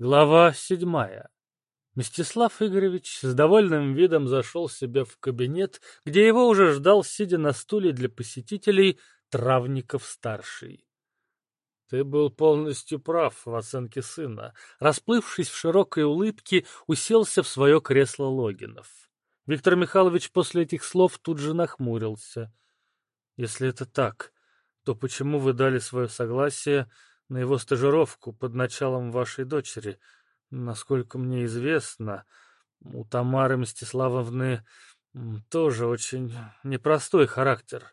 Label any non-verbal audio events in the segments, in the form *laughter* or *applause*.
Глава седьмая. Мстислав Игоревич с довольным видом зашел себе в кабинет, где его уже ждал, сидя на стуле для посетителей, Травников-старший. Ты был полностью прав в оценке сына. Расплывшись в широкой улыбке, уселся в свое кресло Логинов. Виктор Михайлович после этих слов тут же нахмурился. Если это так, то почему вы дали свое согласие на его стажировку под началом вашей дочери. Насколько мне известно, у Тамары Мстиславовны тоже очень непростой характер.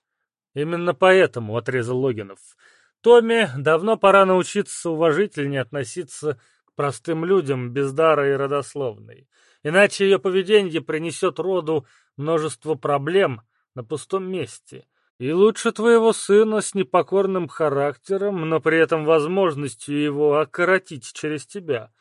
Именно поэтому, — отрезал Логинов, — Томе давно пора научиться уважительнее относиться к простым людям без дара и родословной. Иначе ее поведение принесет роду множество проблем на пустом месте — и лучше твоего сына с непокорным характером, но при этом возможностью его окоротить через тебя.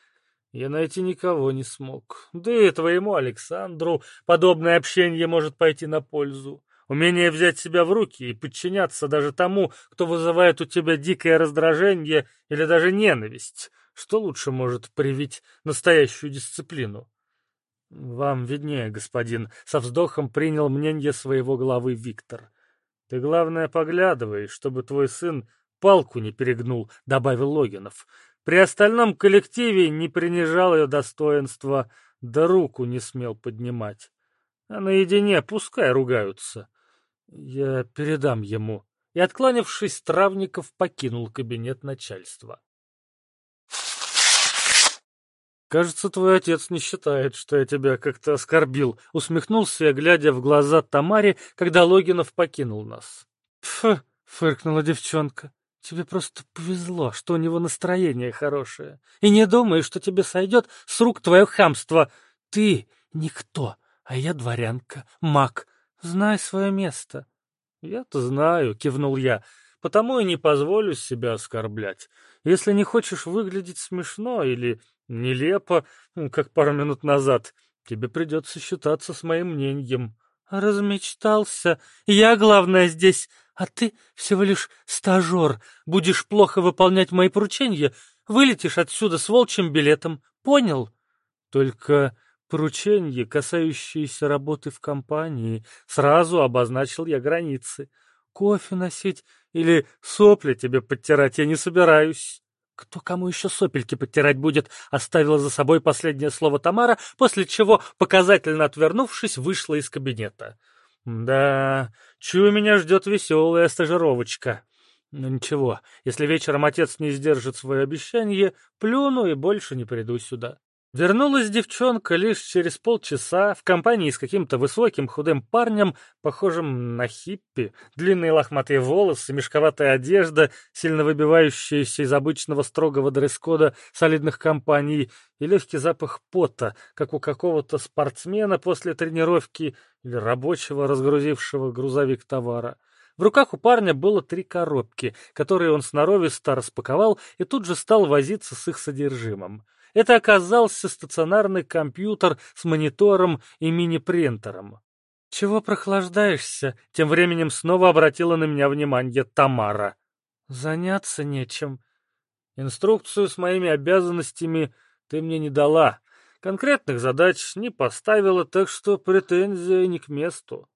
Я найти никого не смог. Да и твоему Александру подобное общение может пойти на пользу. Умение взять себя в руки и подчиняться даже тому, кто вызывает у тебя дикое раздражение или даже ненависть. Что лучше может привить настоящую дисциплину? Вам виднее, господин, со вздохом принял мнение своего главы Виктор. Ты, главное, поглядывай, чтобы твой сын палку не перегнул, — добавил Логинов. При остальном коллективе не принижал ее достоинства, да руку не смел поднимать. А наедине пускай ругаются. Я передам ему. И, откланившись, Травников покинул кабинет начальства. «Кажется, твой отец не считает, что я тебя как-то оскорбил», — усмехнулся я, глядя в глаза Тамаре, когда Логинов покинул нас. «Пф!» — фыркнула девчонка. «Тебе просто повезло, что у него настроение хорошее. И не думай, что тебе сойдет с рук твое хамство. Ты никто, а я дворянка, маг. Знай свое место». «Я-то знаю», — кивнул я, — «потому и не позволю себя оскорблять. Если не хочешь выглядеть смешно или Нелепо, как пару минут назад. Тебе придется считаться с моим мнением. Размечтался. Я главное здесь, а ты всего лишь стажер. Будешь плохо выполнять мои поручения, вылетишь отсюда с волчьим билетом. Понял? Только поручения, касающиеся работы в компании, сразу обозначил я границы. Кофе носить или сопли тебе подтирать я не собираюсь. «Кто кому еще сопельки подтирать будет?» — оставила за собой последнее слово Тамара, после чего, показательно отвернувшись, вышла из кабинета. «Да, чую, меня ждет веселая стажировочка. Но ну, ничего, если вечером отец не сдержит свое обещание, плюну и больше не приду сюда». Вернулась девчонка лишь через полчаса в компании с каким-то высоким худым парнем, похожим на хиппи. Длинные лохматые волосы, мешковатая одежда, сильно выбивающаяся из обычного строгого дресс-кода солидных компаний и легкий запах пота, как у какого-то спортсмена после тренировки или рабочего, разгрузившего грузовик товара. В руках у парня было три коробки, которые он сноровисто распаковал и тут же стал возиться с их содержимым. Это оказался стационарный компьютер с монитором и мини-принтером. «Чего прохлаждаешься?» — тем временем снова обратила на меня внимание Тамара. «Заняться нечем. Инструкцию с моими обязанностями ты мне не дала. Конкретных задач не поставила, так что претензия не к месту».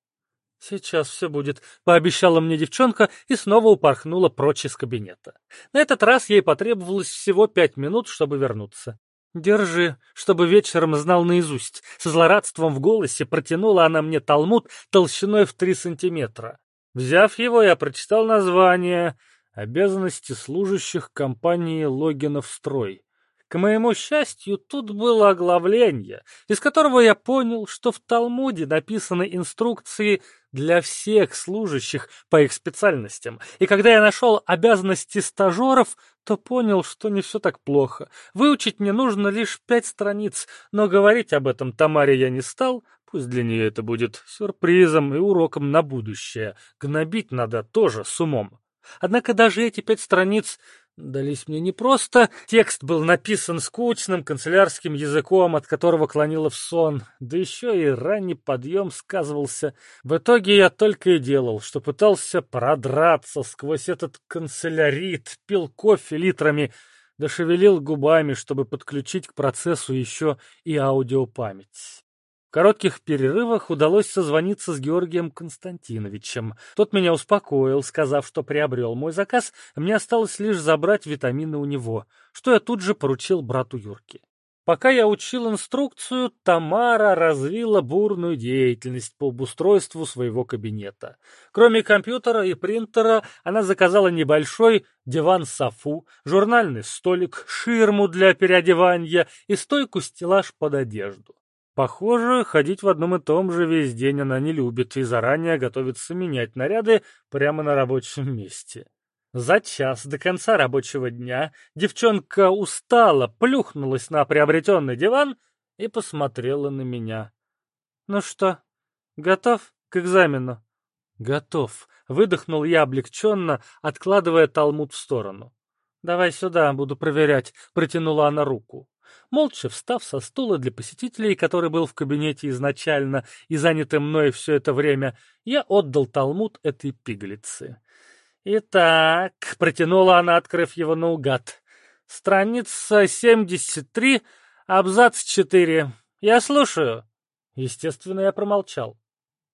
«Сейчас все будет», — пообещала мне девчонка и снова упорхнула прочь из кабинета. На этот раз ей потребовалось всего пять минут, чтобы вернуться. «Держи, чтобы вечером знал наизусть». Со злорадством в голосе протянула она мне талмуд толщиной в три сантиметра. Взяв его, я прочитал название «Обязанности служащих компании Логинов Строй». К моему счастью, тут было оглавление, из которого я понял, что в Талмуде написаны инструкции для всех служащих по их специальностям. И когда я нашел обязанности стажеров, то понял, что не все так плохо. Выучить мне нужно лишь пять страниц, но говорить об этом Тамаре я не стал, пусть для нее это будет сюрпризом и уроком на будущее. Гнобить надо тоже с умом. Однако даже эти пять страниц дались мне непросто. Текст был написан скучным канцелярским языком, от которого клонило в сон, да еще и ранний подъем сказывался. В итоге я только и делал, что пытался продраться сквозь этот канцелярит, пил кофе литрами, дошевелил губами, чтобы подключить к процессу еще и аудиопамять. В коротких перерывах удалось созвониться с Георгием Константиновичем. Тот меня успокоил, сказав, что приобрел мой заказ, мне осталось лишь забрать витамины у него, что я тут же поручил брату Юрке. Пока я учил инструкцию, Тамара развила бурную деятельность по обустройству своего кабинета. Кроме компьютера и принтера, она заказала небольшой диван-софу, журнальный столик, ширму для переодевания и стойку-стеллаж под одежду. Похоже, ходить в одном и том же весь день она не любит и заранее готовится менять наряды прямо на рабочем *laughs* месте. За час до конца рабочего дня девчонка устала, плюхнулась на приобретенный диван и посмотрела на меня. «Ну что, готов к экзамену?» «Готов», — выдохнул я облегченно, откладывая талмуд в сторону. «Давай сюда, буду проверять», — протянула она руку. Молча встав со стула для посетителей, который был в кабинете изначально и занятый мной все это время, я отдал талмуд этой пигалице. «Итак», — протянула она, открыв его наугад, — «страница 73, абзац 4. Я слушаю». Естественно, я промолчал.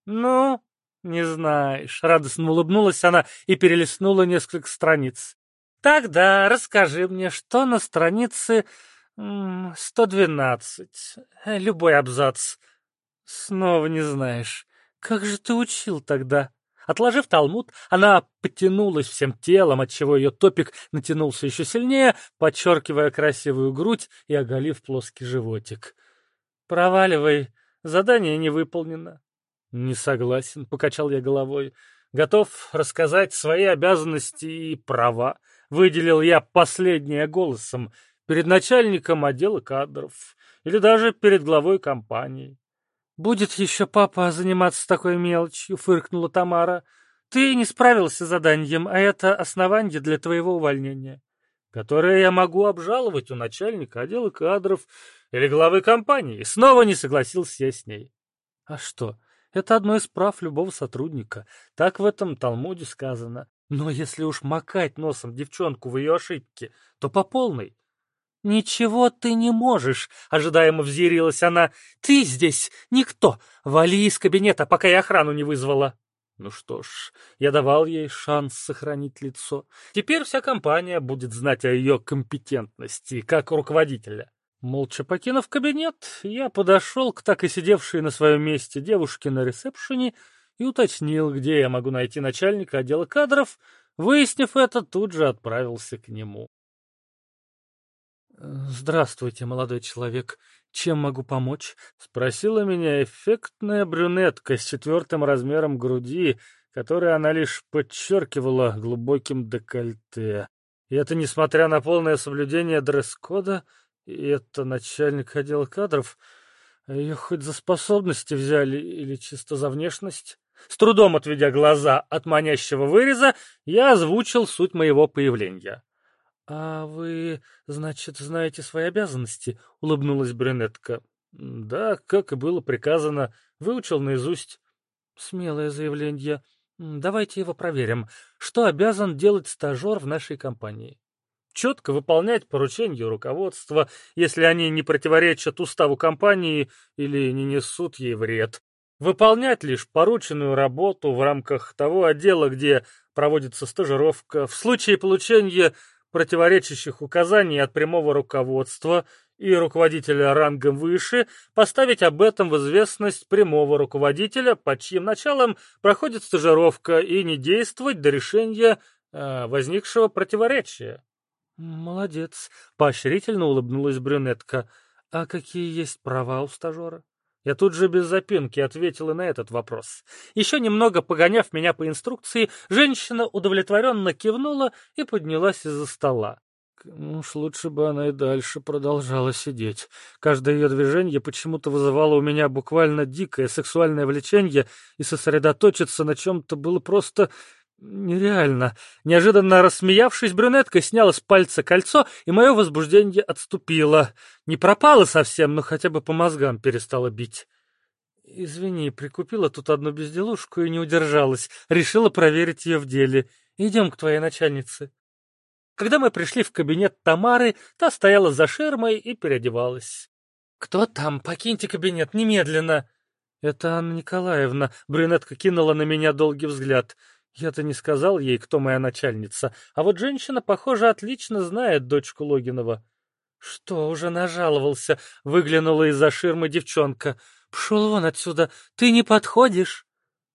«Ну, не знаешь», — радостно улыбнулась она и перелистнула несколько страниц. «Тогда расскажи мне, что на странице 112, любой абзац». «Снова не знаешь. Как же ты учил тогда?» Отложив талмуд, она подтянулась всем телом, отчего ее топик натянулся еще сильнее, подчеркивая красивую грудь и оголив плоский животик. «Проваливай, задание не выполнено». «Не согласен», — покачал я головой. «Готов рассказать свои обязанности и права», — выделил я последнее голосом, перед начальником отдела кадров или даже перед главой компании. «Будет еще папа заниматься такой мелочью», — фыркнула Тамара. «Ты не справился с заданием, а это основание для твоего увольнения, которое я могу обжаловать у начальника отдела кадров или главы компании». Снова не согласился я с ней. «А что? Это одно из прав любого сотрудника. Так в этом Талмуде сказано. Но если уж макать носом девчонку в ее ошибки, то по полной. «Ничего ты не можешь», — ожидаемо взъярилась она. «Ты здесь никто. Вали из кабинета, пока я охрану не вызвала». Ну что ж, я давал ей шанс сохранить лицо. Теперь вся компания будет знать о ее компетентности как руководителя. Молча покинув кабинет, я подошел к так и сидевшей на своем месте девушке на ресепшене и уточнил, где я могу найти начальника отдела кадров. Выяснив это, тут же отправился к нему. «Здравствуйте, молодой человек. Чем могу помочь?» — спросила меня эффектная брюнетка с четвертым размером груди, которую она лишь подчеркивала глубоким декольте. И это несмотря на полное соблюдение дресс-кода, и это начальник отдела кадров. Ее хоть за способности взяли или чисто за внешность? С трудом отведя глаза от манящего выреза, я озвучил суть моего появления. «А вы, значит, знаете свои обязанности?» — улыбнулась брюнетка. «Да, как и было приказано. Выучил наизусть». «Смелое заявление. Давайте его проверим. Что обязан делать стажер в нашей компании?» четко выполнять поручения руководства, если они не противоречат уставу компании или не несут ей вред. Выполнять лишь порученную работу в рамках того отдела, где проводится стажировка. В случае получения противоречащих указаний от прямого руководства и руководителя рангом выше, поставить об этом в известность прямого руководителя, под чьим началом проходит стажировка, и не действовать до решения э, возникшего противоречия. «Молодец», — поощрительно улыбнулась брюнетка. «А какие есть права у стажера?» Я тут же без запинки ответил и на этот вопрос. Еще немного погоняв меня по инструкции, женщина удовлетворенно кивнула и поднялась из-за стола. Ну уж лучше бы она и дальше продолжала сидеть. Каждое ее движение почему-то вызывало у меня буквально дикое сексуальное влечение, и сосредоточиться на чем-то было просто Нереально. Неожиданно рассмеявшись, брюнетка сняла с пальца кольцо, и мое возбуждение отступило. Не пропало совсем, но хотя бы по мозгам перестало бить. Извини, прикупила тут одну безделушку и не удержалась. Решила проверить ее в деле. Идем к твоей начальнице. Когда мы пришли в кабинет Тамары, та стояла за ширмой и переодевалась. «Кто там? Покиньте кабинет немедленно!» «Это Анна Николаевна». Брюнетка кинула на меня долгий взгляд. Я-то не сказал ей, кто моя начальница, а вот женщина, похоже, отлично знает дочку Логинова. «Что, уже нажаловался?» — выглянула из-за ширмы девчонка. «Пшел вон отсюда, ты не подходишь!»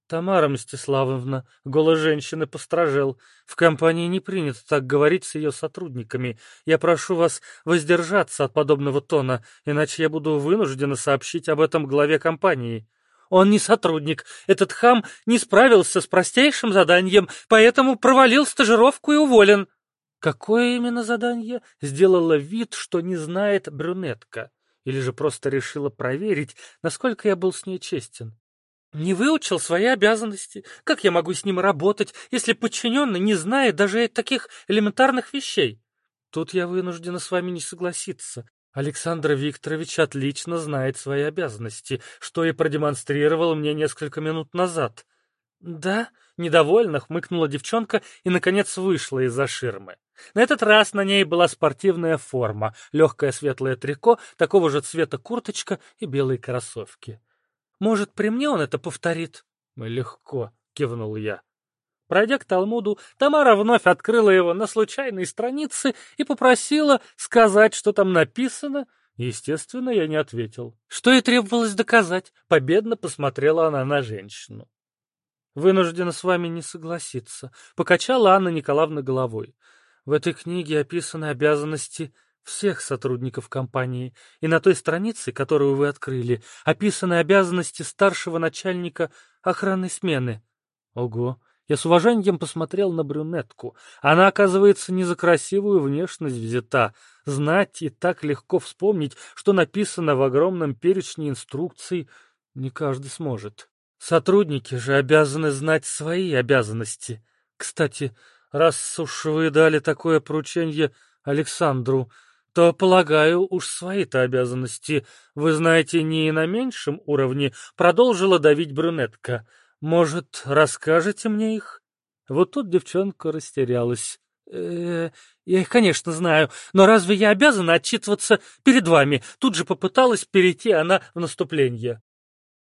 «Тамара Мстиславовна», — голос женщины постражел, — «в компании не принято так говорить с ее сотрудниками. Я прошу вас воздержаться от подобного тона, иначе я буду вынуждена сообщить об этом главе компании». «Он не сотрудник. Этот хам не справился с простейшим заданием, поэтому провалил стажировку и уволен». «Какое именно задание?» — сделала вид, что не знает брюнетка. Или же просто решила проверить, насколько я был с ней честен. Не выучил свои обязанности. Как я могу с ним работать, если подчиненный не знает даже таких элементарных вещей? Тут я вынуждена с вами не согласиться. Александр Викторович отлично знает свои обязанности, что и продемонстрировал мне несколько минут назад. Да, недовольно хмыкнула девчонка и, наконец, вышла из-за ширмы. На этот раз на ней была спортивная форма, легкое светлое трико, такого же цвета курточка и белые кроссовки. Может, при мне он это повторит? Легко, кивнул я. Пройдя к Талмуду, Тамара вновь открыла его на случайной странице и попросила сказать, что там написано. Естественно, я не ответил. Что и требовалось доказать. Победно посмотрела она на женщину. Вынуждена с вами не согласиться. Покачала Анна Николаевна головой. В этой книге описаны обязанности всех сотрудников компании, и на той странице, которую вы открыли, описаны обязанности старшего начальника охранной смены. Ого! Я с уважением посмотрел на брюнетку. Она, оказывается, не за красивую внешность взята. Знать и так легко вспомнить, что написано в огромном перечне инструкций, не каждый сможет. Сотрудники же обязаны знать свои обязанности. Кстати, раз уж вы дали такое поручение Александру, то, полагаю, уж свои-то обязанности вы знаете не на меньшем уровне, продолжила давить брюнетка. Может, расскажете мне их? Вот тут девчонка растерялась. Э, я их, конечно, знаю, но разве я обязана отчитываться перед вами? Тут же попыталась перейти она в наступление.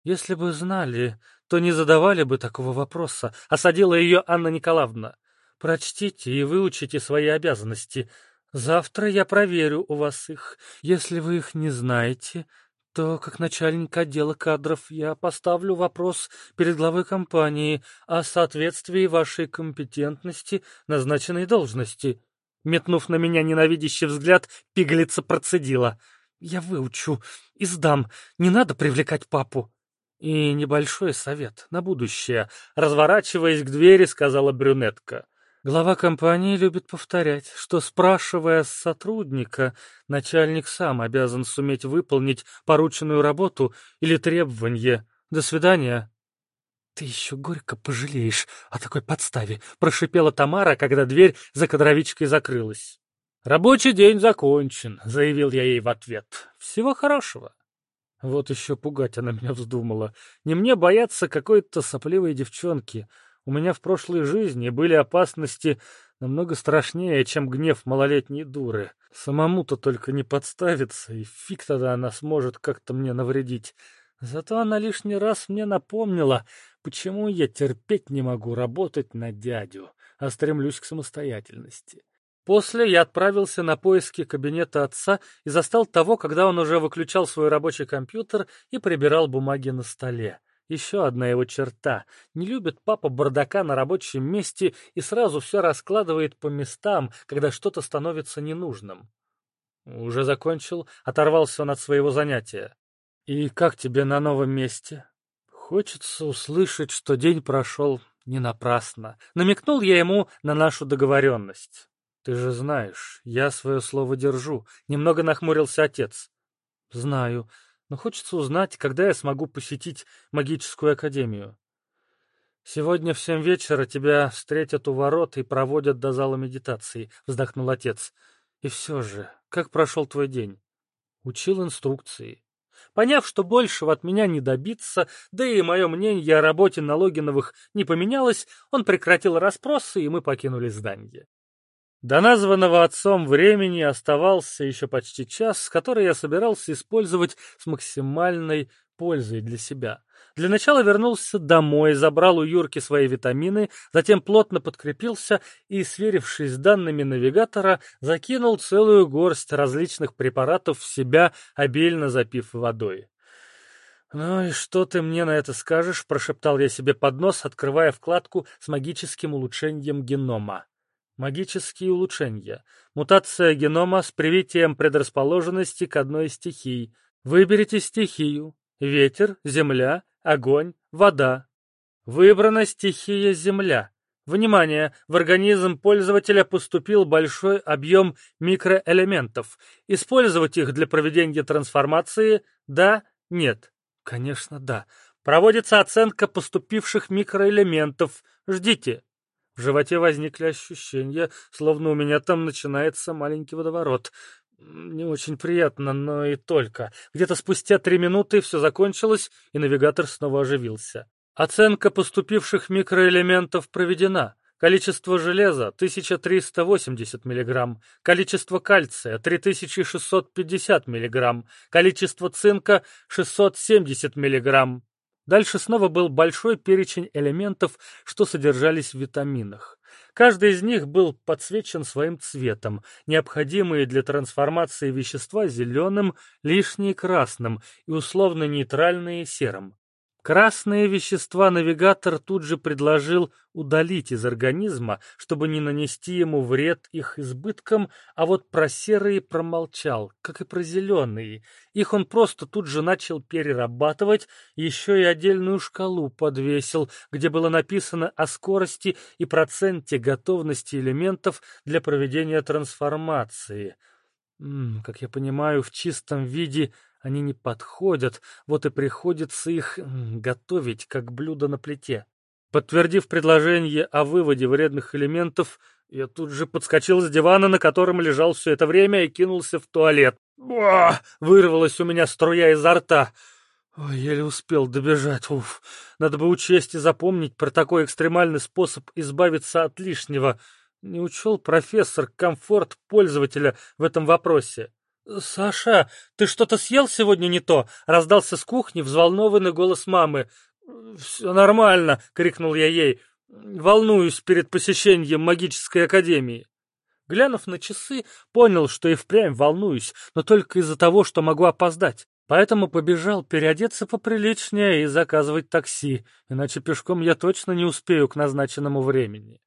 Если бы знали, то не задавали бы такого вопроса, осадила ее Анна Николаевна. Прочтите и выучите свои обязанности. Завтра я проверю у вас их. Если вы их не знаете, то, как начальник отдела кадров, я поставлю вопрос перед главой компании о соответствии вашей компетентности назначенной должности. Метнув на меня ненавидящий взгляд, пигалица процедила. «Я выучу и сдам. Не надо привлекать папу». «И небольшой совет на будущее», — разворачиваясь к двери, сказала брюнетка. Глава компании любит повторять, что, спрашивая с сотрудника, начальник сам обязан суметь выполнить порученную работу или требование. До свидания. «Ты еще горько пожалеешь о такой подставе», — прошипела Тамара, когда дверь за кадровичкой закрылась. «Рабочий день закончен», — заявил я ей в ответ. «Всего хорошего». Вот еще пугать она меня вздумала. Не мне бояться какой-то сопливой девчонки — у меня в прошлой жизни были опасности намного страшнее, чем гнев малолетней дуры. Самому-то только не подставиться, и фиг тогда она сможет как-то мне навредить. Зато она лишний раз мне напомнила, почему я терпеть не могу работать на дядю, а стремлюсь к самостоятельности. После я отправился на поиски кабинета отца и застал того, когда он уже выключал свой рабочий компьютер и прибирал бумаги на столе. Еще одна его черта. Не любит папа бардака на рабочем месте и сразу все раскладывает по местам, когда что-то становится ненужным. Уже закончил, оторвался он от своего занятия. И как тебе на новом месте? Хочется услышать, что день прошел не напрасно. Намекнул я ему на нашу договоренность. Ты же знаешь, я свое слово держу. Немного нахмурился отец. Знаю но хочется узнать, когда я смогу посетить магическую академию. «Сегодня в семь вечера тебя встретят у ворот и проводят до зала медитации», — вздохнул отец. «И все же, как прошел твой день?» Учил инструкции. Поняв, что большего от меня не добиться, да и мое мнение о работе на Логиновых не поменялось, он прекратил расспросы, и мы покинули здание. До названного отцом времени оставался еще почти час, который я собирался использовать с максимальной пользой для себя. Для начала вернулся домой, забрал у Юрки свои витамины, затем плотно подкрепился и, сверившись с данными навигатора, закинул целую горсть различных препаратов в себя, обильно запив водой. «Ну и что ты мне на это скажешь?» – прошептал я себе под нос, открывая вкладку с магическим улучшением генома. Магические улучшения. Мутация генома с привитием предрасположенности к одной из стихий. Выберите стихию. Ветер, земля, огонь, вода. Выбрана стихия земля. Внимание! В организм пользователя поступил большой объем микроэлементов. Использовать их для проведения трансформации – да, нет. Конечно, да. Проводится оценка поступивших микроэлементов. Ждите. В животе возникли ощущения, словно у меня там начинается маленький водоворот. Не очень приятно, но и только. Где-то спустя три минуты все закончилось, и навигатор снова оживился. Оценка поступивших микроэлементов проведена. Количество железа – 1380 мг, количество кальция – 3650 мг, количество цинка – 670 мг. Дальше снова был большой перечень элементов, что содержались в витаминах. Каждый из них был подсвечен своим цветом, необходимые для трансформации вещества зеленым, лишние красным и условно-нейтральные серым. Красные вещества навигатор тут же предложил удалить из организма, чтобы не нанести ему вред их избыткам, а вот про серые промолчал, как и про зеленые. Их он просто тут же начал перерабатывать, еще и отдельную шкалу подвесил, где было написано о скорости и проценте готовности элементов для проведения трансформации. М -м, как я понимаю, в чистом виде они не подходят, вот и приходится их готовить, как блюдо на плите. Подтвердив предложение о выводе вредных элементов, я тут же подскочил с дивана, на котором лежал все это время, и кинулся в туалет. Буа! Вырвалась у меня струя изо рта. Ой, еле успел добежать. Уф. Надо бы учесть и запомнить про такой экстремальный способ избавиться от лишнего. Не учел профессор комфорт пользователя в этом вопросе. «Саша, ты что-то съел сегодня не то?» — раздался с кухни взволнованный голос мамы. «Все нормально!» — крикнул я ей. «Волнуюсь перед посещением магической академии». Глянув на часы, понял, что и впрямь волнуюсь, но только из-за того, что могу опоздать. Поэтому побежал переодеться поприличнее и заказывать такси, иначе пешком я точно не успею к назначенному времени.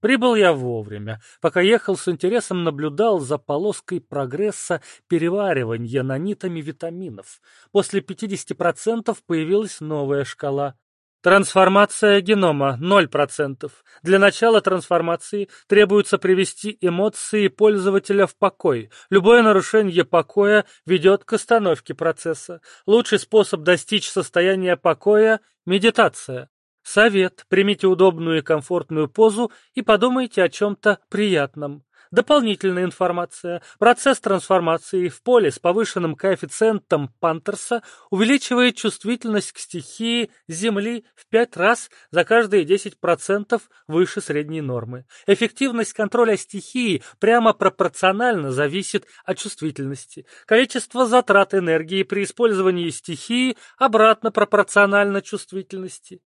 Прибыл я вовремя. Пока ехал, с интересом наблюдал за полоской прогресса переваривания нанитами витаминов. После 50% появилась новая шкала. Трансформация генома 0%. Для начала трансформации требуется привести эмоции пользователя в покой. Любое нарушение покоя ведет к остановке процесса. Лучший способ достичь состояния покоя – медитация. Совет. Примите удобную и комфортную позу и подумайте о чем-то приятном. Дополнительная информация. Процесс трансформации в поле с повышенным коэффициентом Пантерса увеличивает чувствительность к стихии Земли в 5 раз за каждые 10% выше средней нормы. Эффективность контроля стихии прямо пропорционально зависит от чувствительности. Количество затрат энергии при использовании стихии обратно пропорционально чувствительности.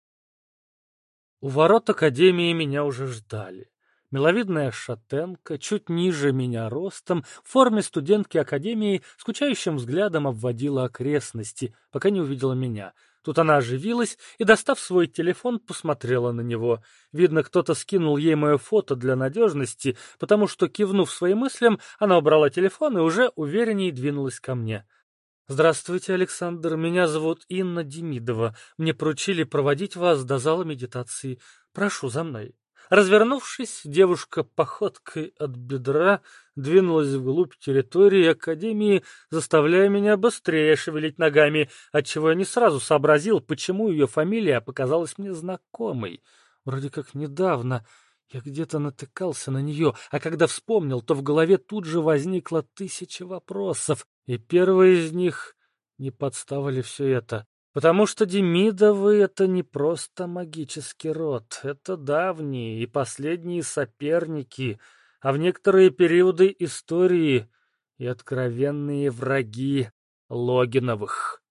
У ворот Академии меня уже ждали. Миловидная шатенка, чуть ниже меня ростом, в форме студентки Академии, скучающим взглядом обводила окрестности, пока не увидела меня. Тут она оживилась и, достав свой телефон, посмотрела на него. Видно, кто-то скинул ей мое фото для надежности, потому что, кивнув своим мыслям, она убрала телефон и уже увереннее двинулась ко мне. «Здравствуйте, Александр. Меня зовут Инна Демидова. Мне поручили проводить вас до зала медитации. Прошу за мной». Развернувшись, девушка походкой от бедра двинулась вглубь территории Академии, заставляя меня быстрее шевелить ногами, отчего я не сразу сообразил, почему ее фамилия показалась мне знакомой. Вроде как недавно я где-то натыкался на нее, а когда вспомнил, то в голове тут же возникло тысяча вопросов, и первый из них — не подставили все это. Потому что Демидовы — это не просто магический род, это давние и последние соперники. а в некоторые периоды истории и откровенные враги Логиновых.